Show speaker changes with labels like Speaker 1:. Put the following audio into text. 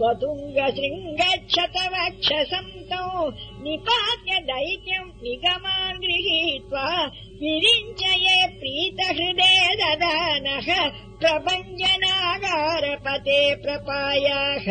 Speaker 1: स्वतुङ्गशृङ्गच्छतवक्षसन्तौ निपात्य दैत्यम् निगमान् गृहीत्वा विरिञ्चये प्रीतहृदे ददानः प्रभञ्जनागारपते प्रपायाः।